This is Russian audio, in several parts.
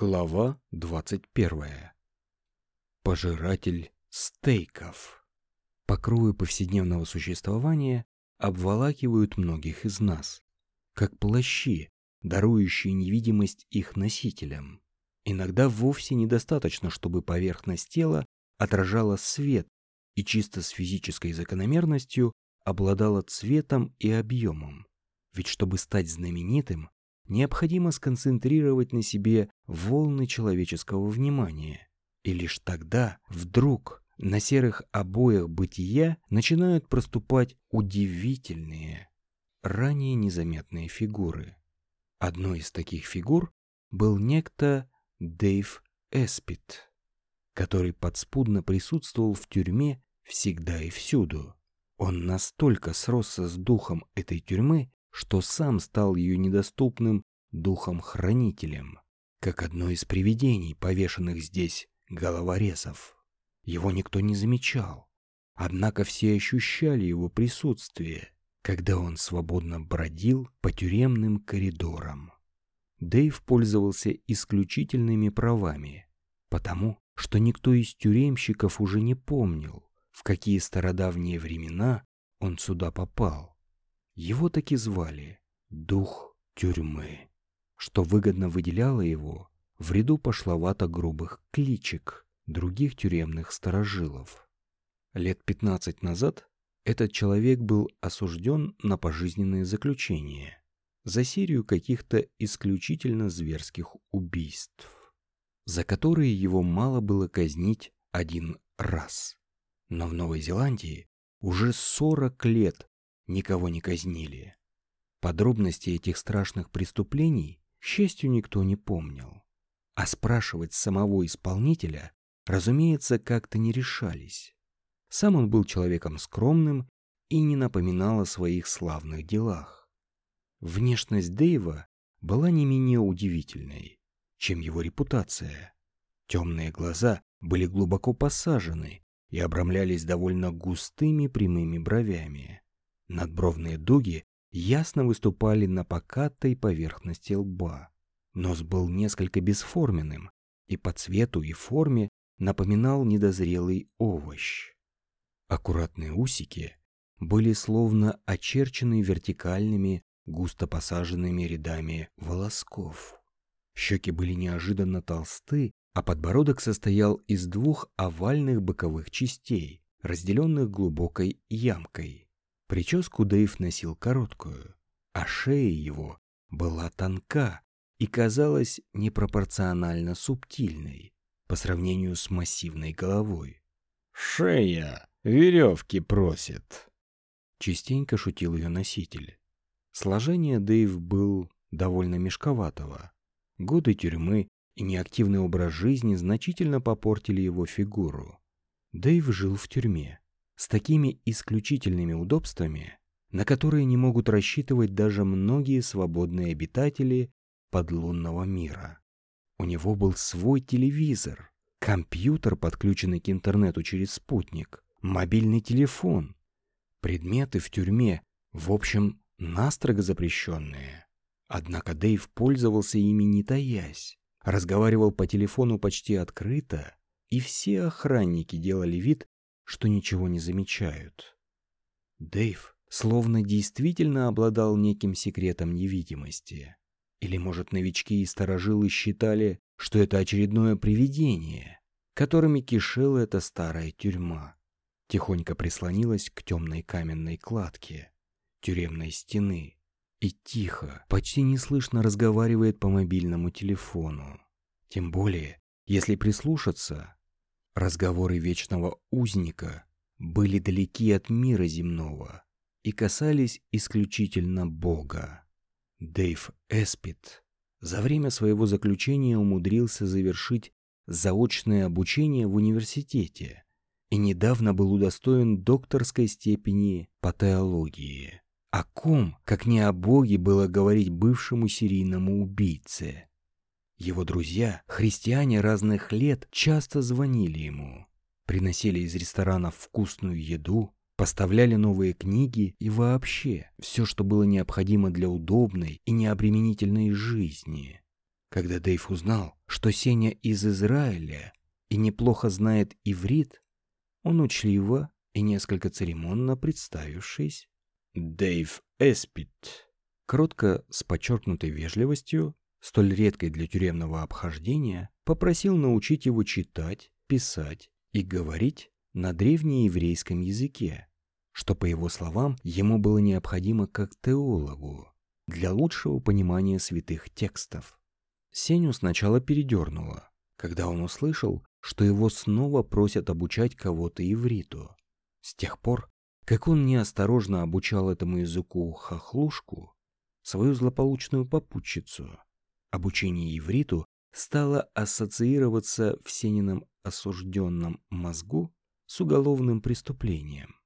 Глава 21. Пожиратель стейков. Покровы повседневного существования обволакивают многих из нас, как плащи, дарующие невидимость их носителям. Иногда вовсе недостаточно, чтобы поверхность тела отражала свет и чисто с физической закономерностью обладала цветом и объемом. Ведь чтобы стать знаменитым, необходимо сконцентрировать на себе волны человеческого внимания. И лишь тогда, вдруг, на серых обоях бытия начинают проступать удивительные, ранее незаметные фигуры. Одной из таких фигур был некто Дэйв Эспит, который подспудно присутствовал в тюрьме всегда и всюду. Он настолько сросся с духом этой тюрьмы, что сам стал ее недоступным духом-хранителем, как одно из привидений, повешенных здесь головорезов. Его никто не замечал, однако все ощущали его присутствие, когда он свободно бродил по тюремным коридорам. Дэйв пользовался исключительными правами, потому что никто из тюремщиков уже не помнил, в какие стародавние времена он сюда попал. Его таки звали Дух Тюрьмы, что выгодно выделяло его в ряду пошловато-грубых кличек других тюремных сторожилов. Лет 15 назад этот человек был осужден на пожизненное заключение за серию каких-то исключительно зверских убийств, за которые его мало было казнить один раз. Но в Новой Зеландии уже 40 лет никого не казнили. Подробности этих страшных преступлений, к счастью, никто не помнил. А спрашивать самого исполнителя, разумеется, как-то не решались. Сам он был человеком скромным и не напоминал о своих славных делах. Внешность Дэйва была не менее удивительной, чем его репутация. Темные глаза были глубоко посажены и обрамлялись довольно густыми прямыми бровями. Надбровные дуги ясно выступали на покатой поверхности лба. Нос был несколько бесформенным и по цвету и форме напоминал недозрелый овощ. Аккуратные усики были словно очерчены вертикальными, густо посаженными рядами волосков. Щеки были неожиданно толсты, а подбородок состоял из двух овальных боковых частей, разделенных глубокой ямкой. Прическу Дэйв носил короткую, а шея его была тонка и казалась непропорционально субтильной по сравнению с массивной головой. «Шея веревки просит», — частенько шутил ее носитель. Сложение Дэйв был довольно мешковатого. Годы тюрьмы и неактивный образ жизни значительно попортили его фигуру. Дэйв жил в тюрьме, с такими исключительными удобствами, на которые не могут рассчитывать даже многие свободные обитатели подлунного мира. У него был свой телевизор, компьютер, подключенный к интернету через спутник, мобильный телефон, предметы в тюрьме, в общем, настрого запрещенные. Однако Дэйв пользовался ими не таясь, разговаривал по телефону почти открыто, и все охранники делали вид, что ничего не замечают. Дэйв словно действительно обладал неким секретом невидимости. Или, может, новички и старожилы считали, что это очередное привидение, которыми кишела эта старая тюрьма. Тихонько прислонилась к темной каменной кладке тюремной стены и тихо, почти неслышно разговаривает по мобильному телефону. Тем более, если прислушаться, Разговоры вечного узника были далеки от мира земного и касались исключительно Бога. Дэйв Эспит за время своего заключения умудрился завершить заочное обучение в университете и недавно был удостоен докторской степени по теологии. О ком, как не о Боге, было говорить бывшему серийному убийце? Его друзья, христиане разных лет, часто звонили ему, приносили из ресторанов вкусную еду, поставляли новые книги и вообще все, что было необходимо для удобной и необременительной жизни. Когда Дэйв узнал, что Сеня из Израиля и неплохо знает иврит, он учливо и несколько церемонно представившись, Дэйв Эспит, кротко, с подчеркнутой вежливостью, столь редкой для тюремного обхождения, попросил научить его читать, писать и говорить на древнееврейском языке, что, по его словам, ему было необходимо как теологу для лучшего понимания святых текстов. Сеню сначала передернуло, когда он услышал, что его снова просят обучать кого-то ивриту. С тех пор, как он неосторожно обучал этому языку хохлушку, свою злополучную попутчицу, обучение ивриту стало ассоциироваться в Сенином осужденном мозгу с уголовным преступлением.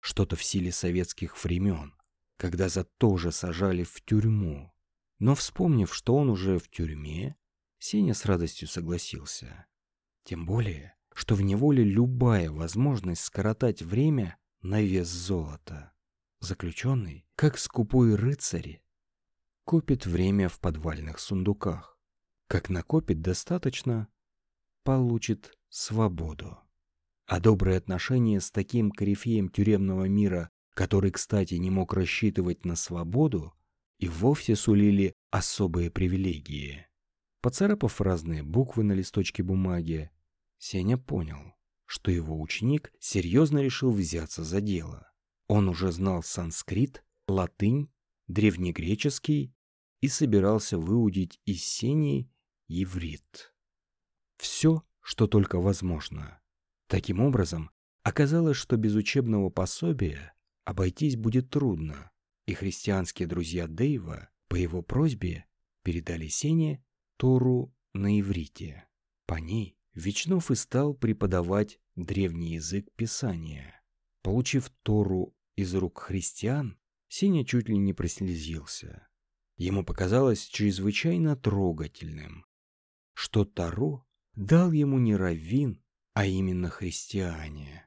Что-то в силе советских времен, когда за то же сажали в тюрьму. Но вспомнив, что он уже в тюрьме, Сеня с радостью согласился. Тем более, что в неволе любая возможность скоротать время на вес золота. Заключенный, как скупой рыцарь, копит время в подвальных сундуках. Как накопит достаточно, получит свободу. А добрые отношения с таким корифеем тюремного мира, который, кстати, не мог рассчитывать на свободу, и вовсе сулили особые привилегии. Поцарапав разные буквы на листочке бумаги, Сеня понял, что его ученик серьезно решил взяться за дело. Он уже знал санскрит, латынь, древнегреческий и собирался выудить из Сени иврит. Все, что только возможно. Таким образом, оказалось, что без учебного пособия обойтись будет трудно, и христианские друзья Дэйва по его просьбе передали Сене Тору на иврите. По ней Вечнов и стал преподавать древний язык Писания. Получив Тору из рук христиан, Сеня чуть ли не прослезился. Ему показалось чрезвычайно трогательным, что Таро дал ему не раввин, а именно христиане.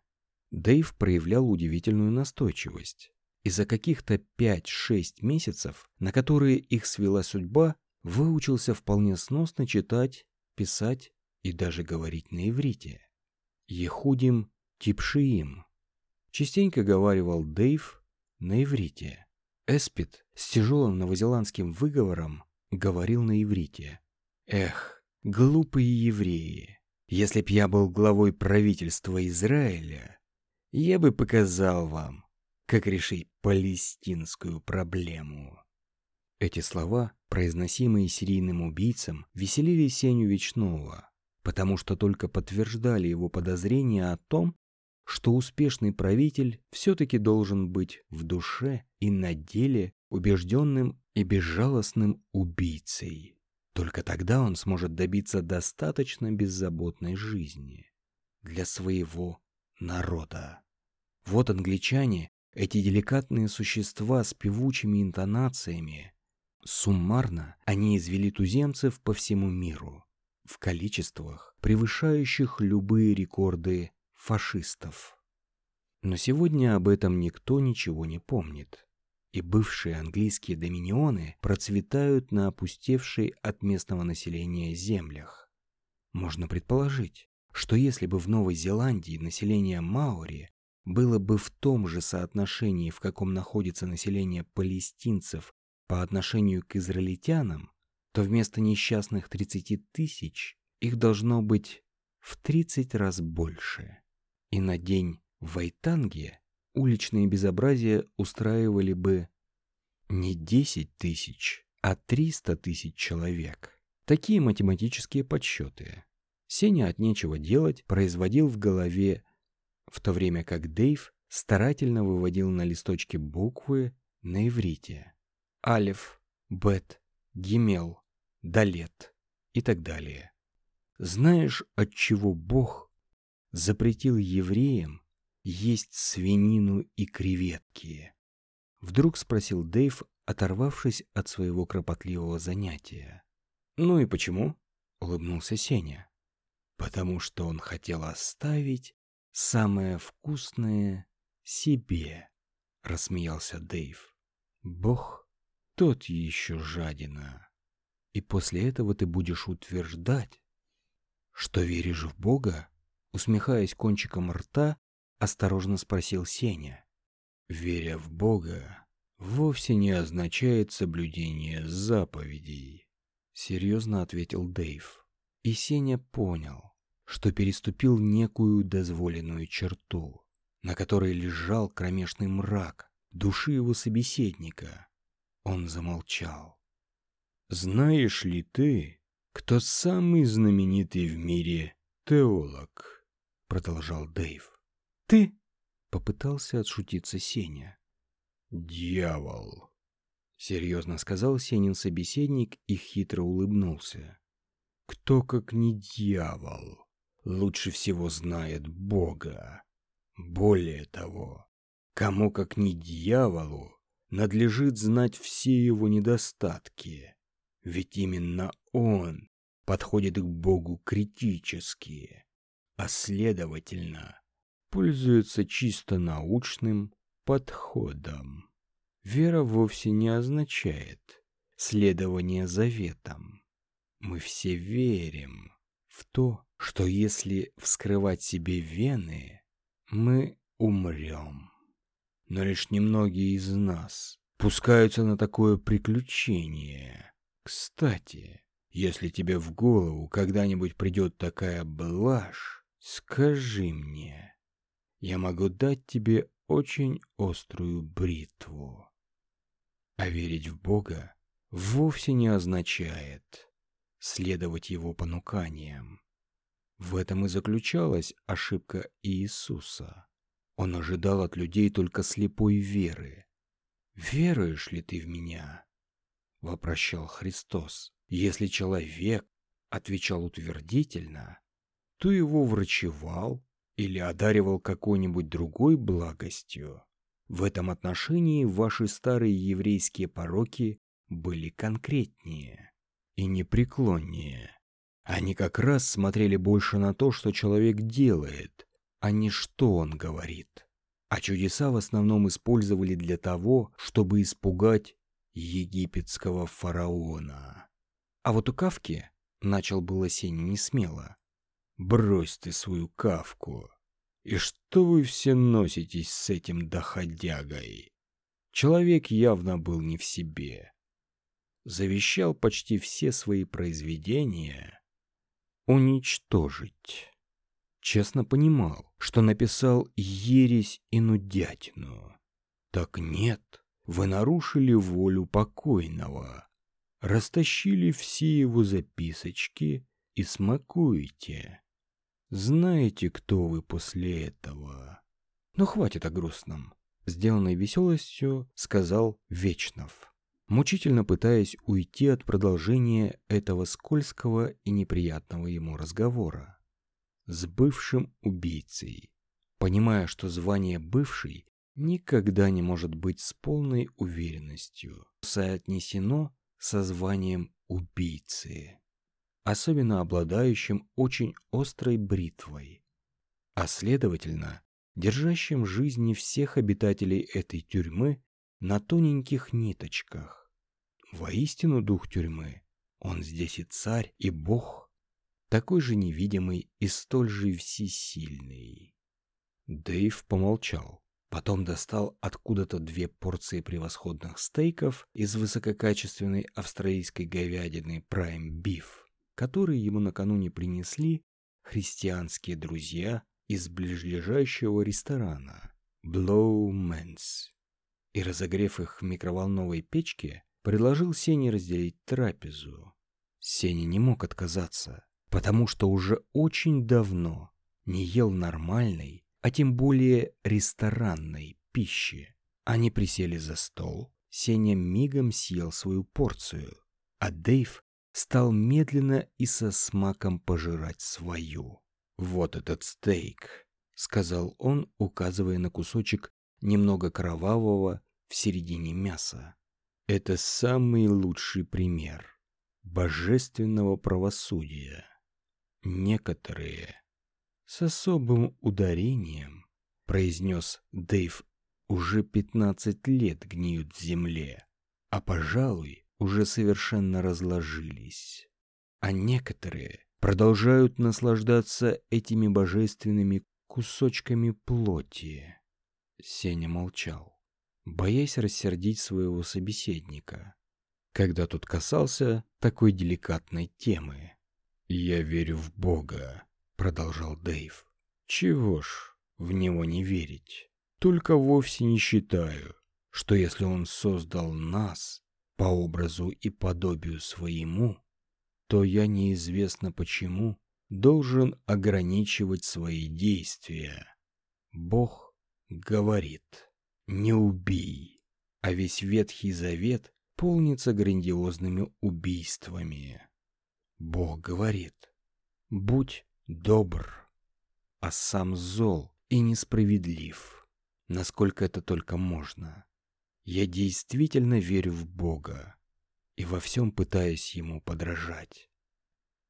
Дэйв проявлял удивительную настойчивость, и за каких-то 5-6 месяцев, на которые их свела судьба, выучился вполне сносно читать, писать и даже говорить на иврите. Ехудим Типшиим. Частенько говаривал Дэйв на иврите. Эспид с тяжелым новозеландским выговором говорил на иврите. Эх, глупые евреи, если б я был главой правительства Израиля, я бы показал вам, как решить палестинскую проблему. Эти слова, произносимые серийным убийцам, веселили Сеню Вечного потому что только подтверждали его подозрения о том, что успешный правитель все-таки должен быть в душе и на деле убежденным и безжалостным убийцей. Только тогда он сможет добиться достаточно беззаботной жизни для своего народа. Вот англичане, эти деликатные существа с певучими интонациями. Суммарно они извели туземцев по всему миру в количествах, превышающих любые рекорды фашистов. Но сегодня об этом никто ничего не помнит, и бывшие английские доминионы процветают на опустевшей от местного населения землях. Можно предположить, что если бы в Новой Зеландии население маори было бы в том же соотношении, в каком находится население палестинцев по отношению к израильтянам, то вместо несчастных 30 тысяч их должно быть в 30 раз больше. И на день в Вайтанге уличные безобразия устраивали бы не 10 тысяч, а 300 тысяч человек. Такие математические подсчеты. Сеня от нечего делать производил в голове, в то время как Дейв старательно выводил на листочке буквы на иврите. Алиф, Бет, Гимел, Далет и так далее. Знаешь, от чего Бог запретил евреям есть свинину и креветки? Вдруг спросил Дэйв, оторвавшись от своего кропотливого занятия. «Ну и почему?» — улыбнулся Сеня. «Потому что он хотел оставить самое вкусное себе», — рассмеялся Дэйв. «Бог тот еще жадина». И после этого ты будешь утверждать, что веришь в Бога? Усмехаясь кончиком рта, осторожно спросил Сеня. Веря в Бога вовсе не означает соблюдение заповедей, серьезно ответил Дэйв. И Сеня понял, что переступил некую дозволенную черту, на которой лежал кромешный мрак души его собеседника. Он замолчал. «Знаешь ли ты, кто самый знаменитый в мире теолог?» Продолжал Дэйв. «Ты?» — попытался отшутиться Сеня. «Дьявол!» — серьезно сказал Сенин собеседник и хитро улыбнулся. «Кто, как не дьявол, лучше всего знает Бога? Более того, кому, как не дьяволу, надлежит знать все его недостатки?» Ведь именно он подходит к Богу критически, а следовательно, пользуется чисто научным подходом. Вера вовсе не означает следование заветам. Мы все верим в то, что если вскрывать себе вены, мы умрем. Но лишь немногие из нас пускаются на такое приключение – кстати, если тебе в голову когда-нибудь придет такая блажь, скажи мне. Я могу дать тебе очень острую бритву. А верить в Бога вовсе не означает следовать Его понуканиям. В этом и заключалась ошибка Иисуса. Он ожидал от людей только слепой веры. «Веруешь ли ты в Меня?» — вопрощал Христос. Если человек отвечал утвердительно, то его врачевал или одаривал какой-нибудь другой благостью. В этом отношении ваши старые еврейские пороки были конкретнее и непреклоннее. Они как раз смотрели больше на то, что человек делает, а не что он говорит. А чудеса в основном использовали для того, чтобы испугать египетского фараона. А вот у Кавки начал было Сеня не смело. «Брось ты свою Кавку! И что вы все носитесь с этим доходягой?» Человек явно был не в себе. Завещал почти все свои произведения уничтожить. Честно понимал, что написал ересь и нудятину. Так нет, вы нарушили волю покойного, растащили все его записочки и смакуете. Знаете, кто вы после этого? Ну, хватит о грустном. Сделанной веселостью сказал Вечнов, мучительно пытаясь уйти от продолжения этого скользкого и неприятного ему разговора с бывшим убийцей, понимая, что звание «бывший» никогда не может быть с полной уверенностью соотнесено со званием убийцы, особенно обладающим очень острой бритвой, а следовательно, держащим жизни всех обитателей этой тюрьмы на тоненьких ниточках. Воистину дух тюрьмы, он здесь и царь, и бог, такой же невидимый и столь же всесильный. Дэйв помолчал. Потом достал откуда-то две порции превосходных стейков из высококачественной австралийской говядины Prime Beef, которые ему накануне принесли христианские друзья из ближайшего ресторана Blowman's. И, разогрев их в микроволновой печке, предложил Сене разделить трапезу. Сеня не мог отказаться, потому что уже очень давно не ел нормальной, а тем более ресторанной пищи. Они присели за стол, Сеня мигом съел свою порцию, а Дэйв стал медленно и со смаком пожирать свою. «Вот этот стейк», — сказал он, указывая на кусочек немного кровавого в середине мяса. «Это самый лучший пример божественного правосудия. Некоторые с особым ударением, произнес Дэйв, уже пятнадцать лет гниют в земле, а, пожалуй, уже совершенно разложились, а некоторые продолжают наслаждаться этими божественными кусочками плоти. Сеня молчал, боясь рассердить своего собеседника, когда тот касался такой деликатной темы. «Я верю в Бога», — продолжал Дэйв. «Чего ж в него не верить? Только вовсе не считаю, что если он создал нас по образу и подобию своему, то я неизвестно почему должен ограничивать свои действия. Бог говорит, не убей, а весь Ветхий Завет полнится грандиозными убийствами. Бог говорит, будь добр, а сам зол и несправедлив, насколько это только можно. Я действительно верю в Бога и во всем пытаюсь Ему подражать.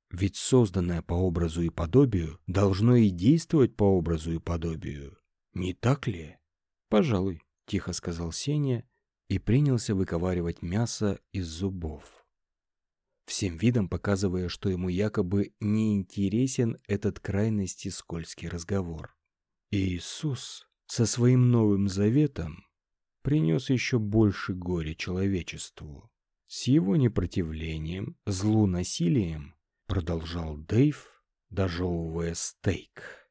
Ведь созданное по образу и подобию должно и действовать по образу и подобию. Не так ли? Пожалуй, тихо сказал Сеня и принялся выковаривать мясо из зубов. Всем видом показывая, что ему якобы не интересен этот крайности скользкий разговор. Иисус со своим новым заветом принес еще больше горя человечеству. С его непротивлением, злу насилием, продолжал Дэйв, дожевывая стейк.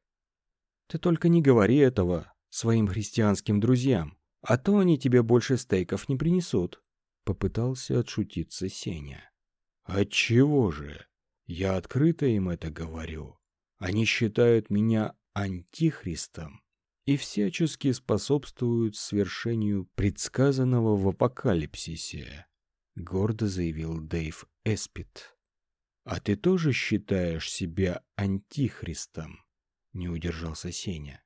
Ты только не говори этого своим христианским друзьям, а то они тебе больше стейков не принесут. Попытался отшутиться Сеня. Отчего же? Я открыто им это говорю. Они считают меня антихристом и всячески способствуют свершению предсказанного в апокалипсисе, гордо заявил Дэйв Эспит. А ты тоже считаешь себя антихристом? Не удержался Сеня.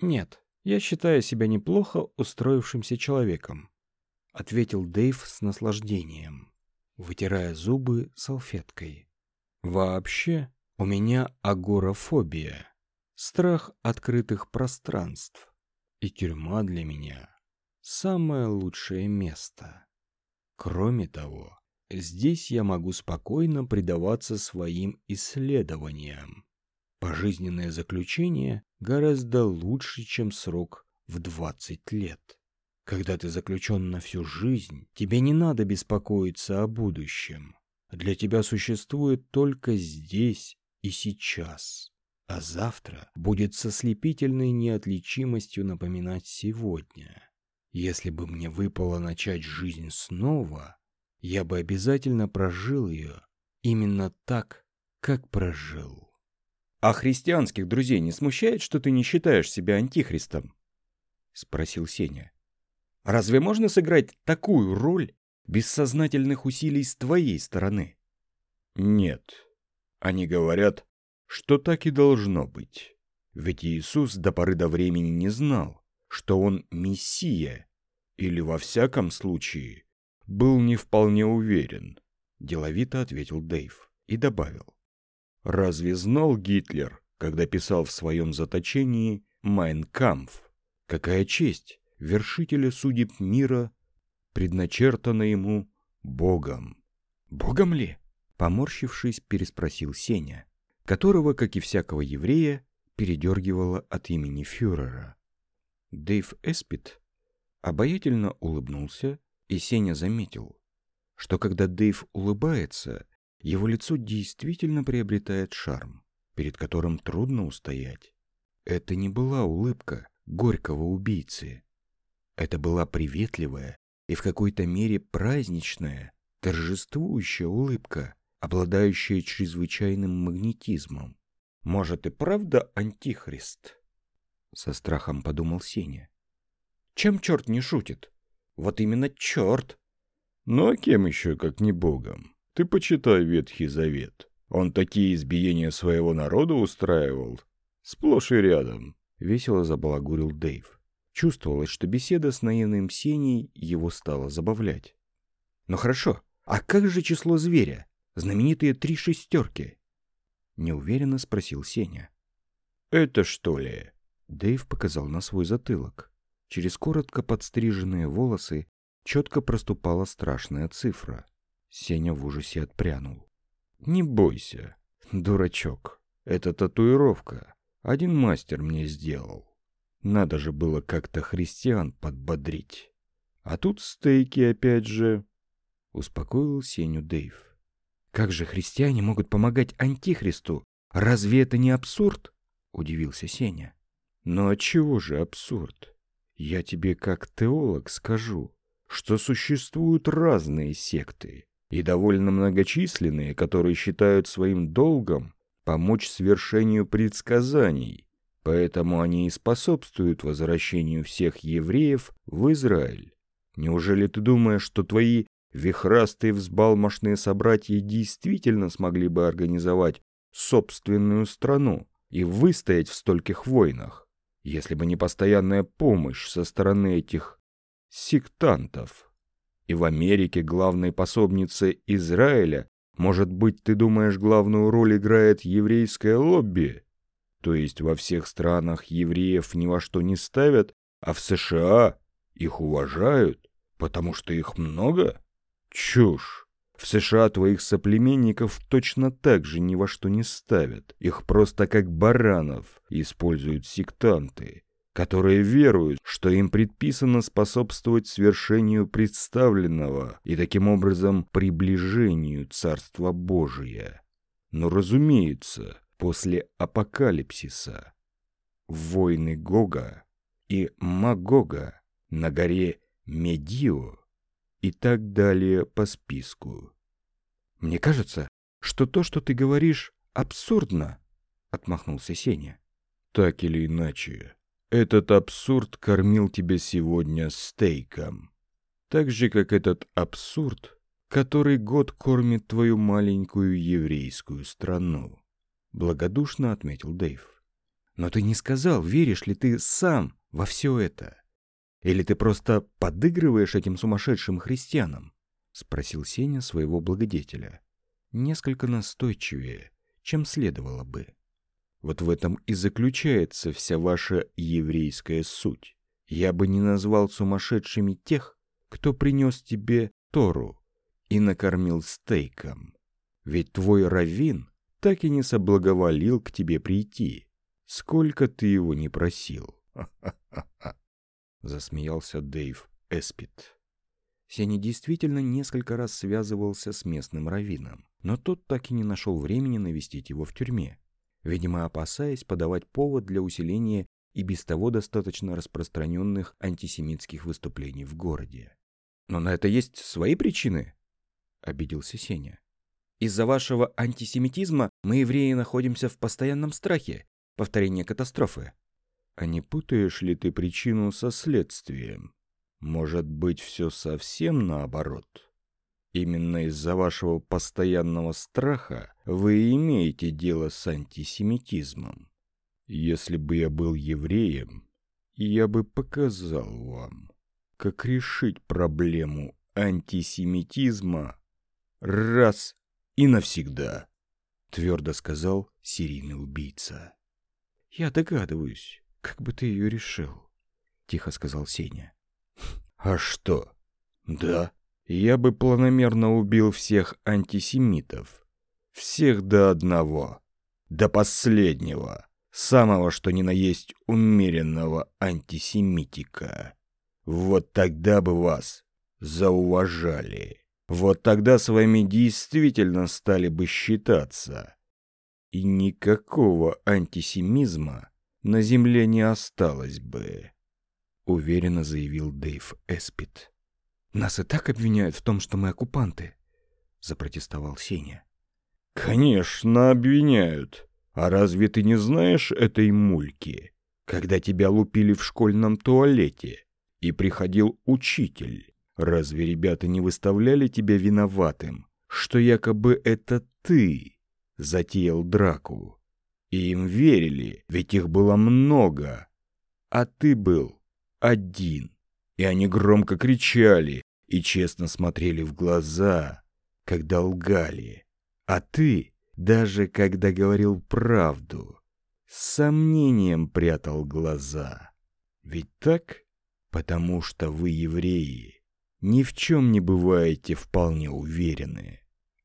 Нет, я считаю себя неплохо устроившимся человеком, ответил Дэйв с наслаждением, вытирая зубы салфеткой. Вообще, у меня агорафобия. Страх открытых пространств. И тюрьма для меня – самое лучшее место. Кроме того, здесь я могу спокойно предаваться своим исследованиям. Пожизненное заключение гораздо лучше, чем срок в 20 лет. Когда ты заключен на всю жизнь, тебе не надо беспокоиться о будущем. Для тебя существует только здесь и сейчас а завтра будет со слепительной неотличимостью напоминать сегодня. Если бы мне выпало начать жизнь снова, я бы обязательно прожил ее именно так, как прожил. «А христианских друзей не смущает, что ты не считаешь себя антихристом?» — спросил Сеня. «Разве можно сыграть такую роль без сознательных усилий с твоей стороны?» «Нет. Они говорят, что так и должно быть. Ведь Иисус до поры до времени не знал, что Он Мессия, или во всяком случае был не вполне уверен, деловито ответил Дэйв и добавил. Разве знал Гитлер, когда писал в своем заточении «Майн Кампф», какая честь вершителя судеб мира предначертана ему Богом? Богом ли? Поморщившись, переспросил Сеня которого, как и всякого еврея, передергивало от имени фюрера. Дэйв Эспит обаятельно улыбнулся, и Сеня заметил, что когда Дэйв улыбается, его лицо действительно приобретает шарм, перед которым трудно устоять. Это не была улыбка горького убийцы. Это была приветливая и в какой-то мере праздничная, торжествующая улыбка, обладающая чрезвычайным магнетизмом. Может и правда антихрист? Со страхом подумал Сеня. Чем черт не шутит? Вот именно черт. Ну а кем еще, как не богом? Ты почитай Ветхий Завет. Он такие избиения своего народа устраивал. Сплошь и рядом. Весело забалагурил Дэйв. Чувствовалось, что беседа с наивным Сеней его стала забавлять. Ну хорошо, а как же число зверя? Знаменитые три шестерки?» Неуверенно спросил Сеня. «Это что ли?» Дэйв показал на свой затылок. Через коротко подстриженные волосы четко проступала страшная цифра. Сеня в ужасе отпрянул. «Не бойся, дурачок. Это татуировка. Один мастер мне сделал. Надо же было как-то христиан подбодрить. А тут стейки опять же...» Успокоил Сеню Дэйв. «Как же христиане могут помогать Антихристу? Разве это не абсурд?» Удивился Сеня. «Ну а чего же абсурд? Я тебе как теолог скажу, что существуют разные секты, и довольно многочисленные, которые считают своим долгом помочь свершению предсказаний, поэтому они и способствуют возвращению всех евреев в Израиль. Неужели ты думаешь, что твои вихрастые взбалмошные собратья действительно смогли бы организовать собственную страну и выстоять в стольких войнах, если бы не постоянная помощь со стороны этих сектантов? И в Америке главной пособницей Израиля, может быть, ты думаешь, главную роль играет еврейское лобби? То есть во всех странах евреев ни во что не ставят, а в США их уважают, потому что их много? Чушь. В США твоих соплеменников точно так же ни во что не ставят. Их просто как баранов используют сектанты которые веруют, что им предписано способствовать свершению представленного и таким образом приближению Царства Божия. Но, разумеется, после апокалипсиса войны Гога и Магога на горе Медио и так далее по списку. «Мне кажется, что то, что ты говоришь, абсурдно», — отмахнулся Сеня. «Так или иначе, этот абсурд кормил тебя сегодня стейком. Так же, как этот абсурд, который год кормит твою маленькую еврейскую страну. Благодушно отметил Дэйв. Но ты не сказал, веришь ли ты сам во все это? Или ты просто подыгрываешь этим сумасшедшим христианам? Спросил Сеня своего благодетеля. Несколько настойчивее, чем следовало бы. Вот в этом и заключается вся ваша еврейская суть. Я бы не назвал сумасшедшими тех, кто принес тебе Тору и накормил стейком. Ведь твой раввин так и не соблаговолил к тебе прийти. Сколько ты его не просил. Засмеялся Дэйв Эспит. Сеня действительно несколько раз связывался с местным раввином, но тот так и не нашел времени навестить его в тюрьме видимо опасаясь подавать повод для усиления и без того достаточно распространенных антисемитских выступлений в городе. «Но на это есть свои причины», — обиделся Сеня. «Из-за вашего антисемитизма мы, евреи, находимся в постоянном страхе повторения катастрофы». «А не путаешь ли ты причину со следствием? Может быть, все совсем наоборот?» Именно из-за вашего постоянного страха вы имеете дело с антисемитизмом. Если бы я был евреем, я бы показал вам, как решить проблему антисемитизма раз и навсегда, твердо сказал серийный убийца. Я догадываюсь, как бы ты ее решил, тихо сказал Сеня. А что? Да, я бы планомерно убил всех антисемитов. Всех до одного. До последнего. Самого, что ни на есть умеренного антисемитика. Вот тогда бы вас зауважали. Вот тогда с вами действительно стали бы считаться. И никакого антисемизма на земле не осталось бы, уверенно заявил Дэйв Эспит. Нас и так обвиняют в том, что мы оккупанты, запротестовал Сеня. Конечно, обвиняют. А разве ты не знаешь этой мульки, когда тебя лупили в школьном туалете и приходил учитель? Разве ребята не выставляли тебя виноватым, что якобы это ты затеял драку? И им верили, ведь их было много, а ты был один и они громко кричали и честно смотрели в глаза, когда лгали. А ты, даже когда говорил правду, с сомнением прятал глаза. Ведь так? Потому что вы евреи. ни в чем не бываете вполне уверены.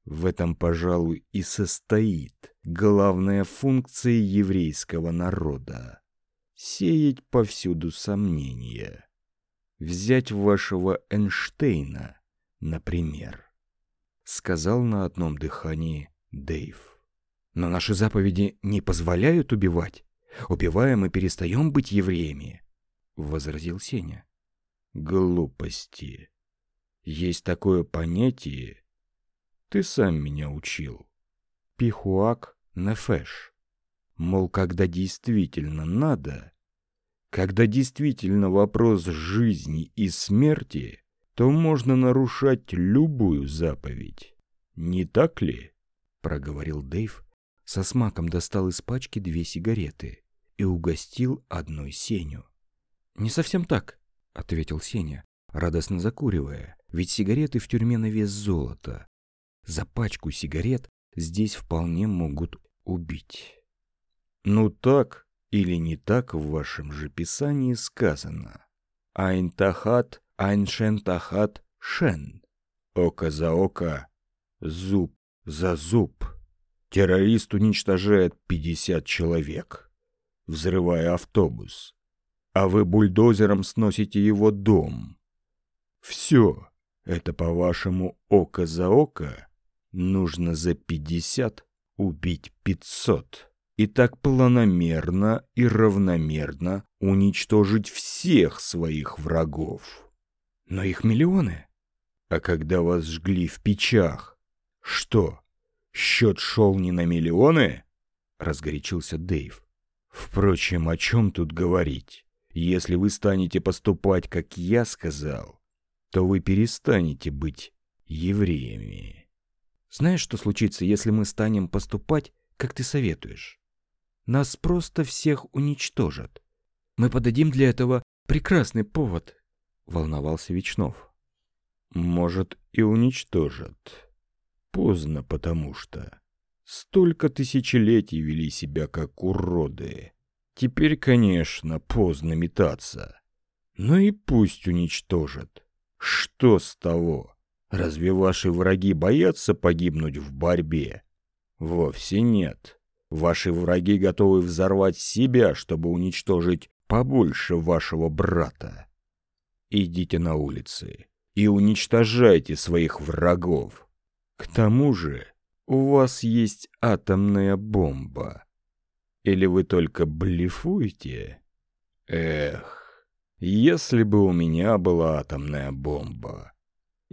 В этом, пожалуй, и состоит главная функция еврейского народа — сеять повсюду сомнения. Взять вашего Эйнштейна, например, — сказал на одном дыхании Дэйв. Но наши заповеди не позволяют убивать. Убиваем и перестаем быть евреями, — возразил Сеня. Глупости. Есть такое понятие, ты сам меня учил. Пихуак нефеш. Мол, когда действительно надо, когда действительно вопрос жизни и смерти, то можно нарушать любую заповедь. Не так ли? Проговорил Дэйв, со смаком достал из пачки две сигареты и угостил одной Сеню. «Не совсем так», — ответил Сеня, радостно закуривая, ведь сигареты в тюрьме на вес золота. За пачку сигарет здесь вполне могут убить. Ну так или не так в вашем же писании сказано. Айн тахат, айн шен тахат, шен. Око за око, зуб за зуб. Террорист уничтожает 50 человек, взрывая автобус. А вы бульдозером сносите его дом. Все это, по-вашему, око за око? Нужно за 50 убить 500. И так планомерно и равномерно уничтожить всех своих врагов. Но их миллионы. А когда вас жгли в печах, что, счет шел не на миллионы? Разгорячился Дэйв. Впрочем, о чем тут говорить? Если вы станете поступать, как я сказал, то вы перестанете быть евреями. Знаешь, что случится, если мы станем поступать, как ты советуешь? Нас просто всех уничтожат. Мы подадим для этого прекрасный повод, — волновался Вечнов. Может, и уничтожат. Поздно, потому что столько тысячелетий вели себя как уроды. Теперь, конечно, поздно метаться. Но и пусть уничтожат. Что с того? Разве ваши враги боятся погибнуть в борьбе? Вовсе нет. Ваши враги готовы взорвать себя, чтобы уничтожить побольше вашего брата. Идите на улицы и уничтожайте своих врагов. К тому же у вас есть атомная бомба. Или вы только блефуете? Эх, если бы у меня была атомная бомба,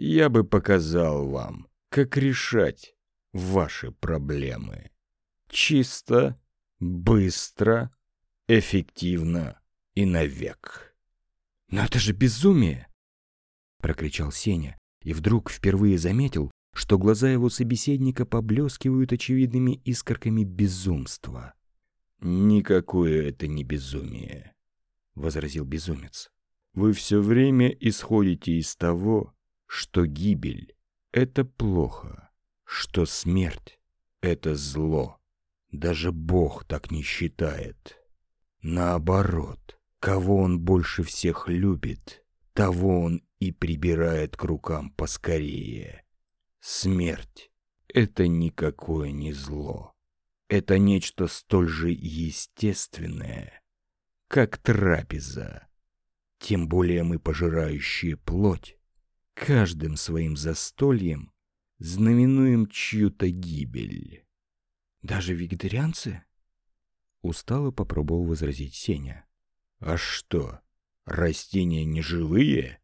я бы показал вам, как решать ваши проблемы. Чисто, быстро, эффективно и навек. «Но это же безумие!» — прокричал Сеня, и вдруг впервые заметил, что глаза его собеседника поблескивают очевидными искорками безумства. «Никакое это не безумие. — возразил безумец. «Вы все время исходите из того, что гибель — это плохо, что смерть — это зло. Даже Бог так не считает. Наоборот, кого Он больше всех любит, того Он и прибирает к рукам поскорее. Смерть — это никакое не зло. Это нечто столь же естественное, как трапеза. Тем более мы, пожирающие плоть, каждым своим застольем знаменуем чью-то гибель. Даже вегетарианцы? Устало попробовал возразить Сеня. А что, растения не живые?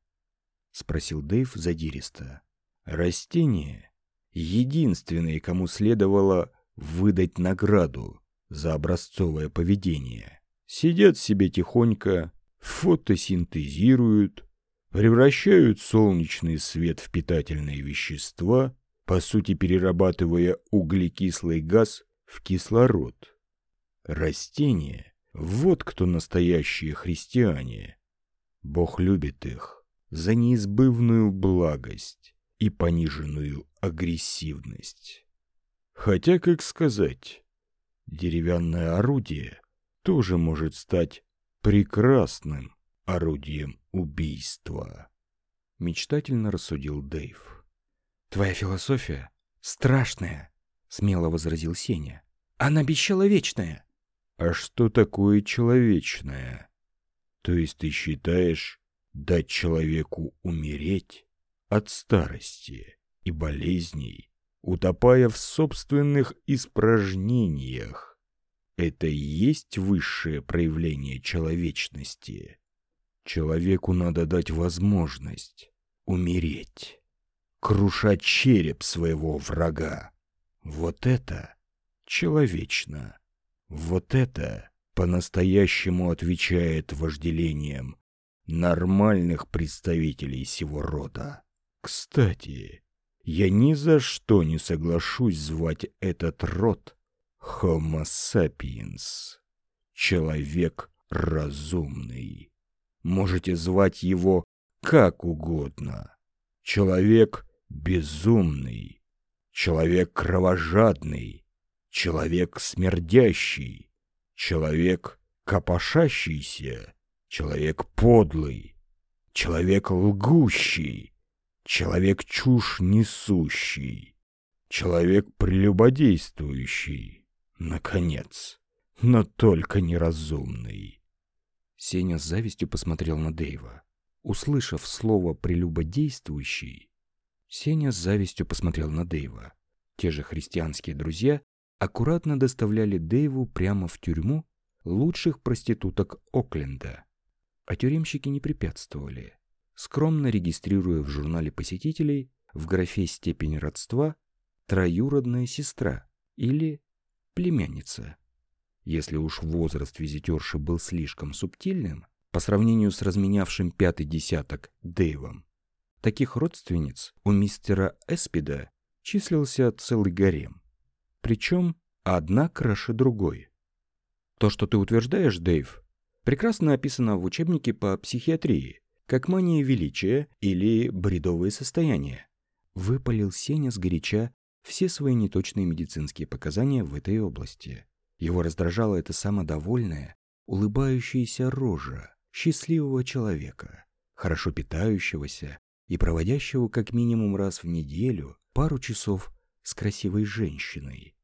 Спросил Дэйв задиристо. Растения — единственные, кому следовало выдать награду за образцовое поведение. Сидят себе тихонько, фотосинтезируют, превращают солнечный свет в питательные вещества, по сути перерабатывая углекислый газ в кислород. Растения — вот кто настоящие христиане. Бог любит их за неизбывную благость и пониженную агрессивность. Хотя, как сказать, деревянное орудие — тоже может стать прекрасным орудием убийства. Мечтательно рассудил Дэйв. «Твоя философия страшная», — смело возразил Сеня. «Она бесчеловечная». «А что такое человечное? То есть ты считаешь дать человеку умереть от старости и болезней, утопая в собственных испражнениях? Это и есть высшее проявление человечности?» Человеку надо дать возможность умереть, крушать череп своего врага. Вот это человечно. Вот это по-настоящему отвечает вожделениям нормальных представителей сего рода. Кстати, я ни за что не соглашусь звать этот род Homo sapiens. Человек разумный. Можете звать его как угодно. Человек безумный, человек кровожадный, человек смердящий, человек копошащийся, человек подлый, человек лгущий, человек чушь несущий, человек прелюбодействующий, наконец, но только неразумный. Сеня с завистью посмотрел на Дэйва. Услышав слово «прелюбодействующий», Сеня с завистью посмотрел на Дэйва. Те же христианские друзья аккуратно доставляли Дэйву прямо в тюрьму лучших проституток Окленда. А тюремщики не препятствовали, скромно регистрируя в журнале посетителей в графе «Степень родства» троюродная сестра или племянница. Если уж возраст визитерши был слишком субтильным, по сравнению с разменявшим пятый десяток Дэйвом, таких родственниц у мистера Эспида числился целый гарем. Причем одна краше другой. То, что ты утверждаешь, Дэйв, прекрасно описано в учебнике по психиатрии, как мания величия или бредовые состояния. Выпалил Сеня сгоряча все свои неточные медицинские показания в этой области. Его раздражала эта самодовольная, улыбающаяся рожа счастливого человека, хорошо питающегося и проводящего как минимум раз в неделю пару часов с красивой женщиной.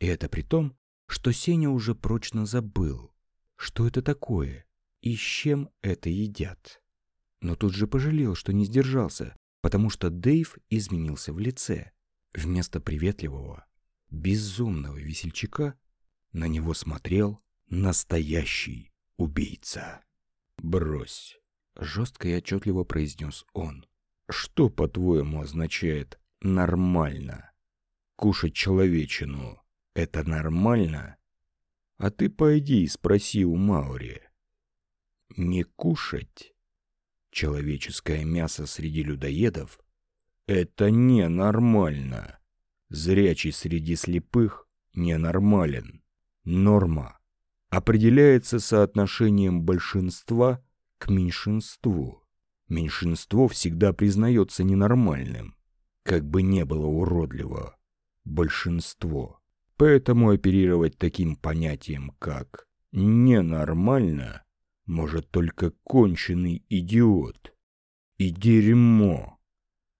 И это при том, что Сеня уже прочно забыл, что это такое и с чем это едят. Но тут же пожалел, что не сдержался, потому что Дэйв изменился в лице. Вместо приветливого, безумного весельчака на него смотрел настоящий убийца. «Брось», — жестко и отчетливо произнес он. «Что, по-твоему, означает «нормально»? Кушать человечину — это нормально? А ты пойди и спроси у Маури. Не кушать человеческое мясо среди людоедов — это ненормально. Зрячий среди слепых ненормален. Норма определяется соотношением большинства к меньшинству. Меньшинство всегда признается ненормальным, как бы не было уродливо. Большинство. Поэтому оперировать таким понятием, как «ненормально» может только конченый идиот. И дерьмо,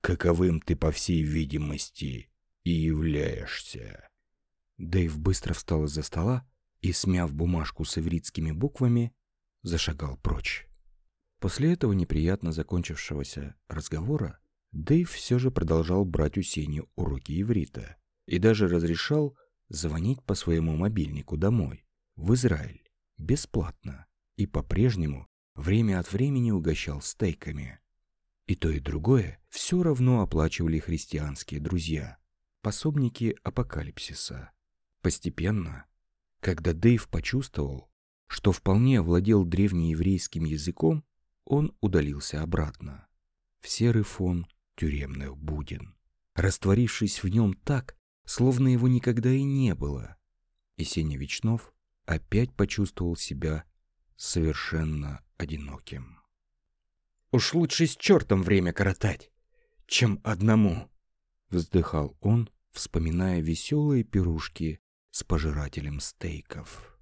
каковым ты, по всей видимости, и являешься. Дэйв быстро встал из-за стола и, смяв бумажку с ивритскими буквами, зашагал прочь. После этого неприятно закончившегося разговора Дэйв все же продолжал брать у Сени уроки иврита и даже разрешал звонить по своему мобильнику домой, в Израиль, бесплатно, и по-прежнему время от времени угощал стейками. И то, и другое все равно оплачивали христианские друзья, пособники апокалипсиса. Постепенно, когда Дэйв почувствовал, что вполне овладел древнееврейским языком, он удалился обратно, в серый фон тюремных будин, растворившись в нем так, словно его никогда и не было. И Сеня Вечнов опять почувствовал себя совершенно одиноким. «Уж лучше с чертом время коротать, чем одному!» Вздыхал он, вспоминая веселые пирушки с пожирателем стейков.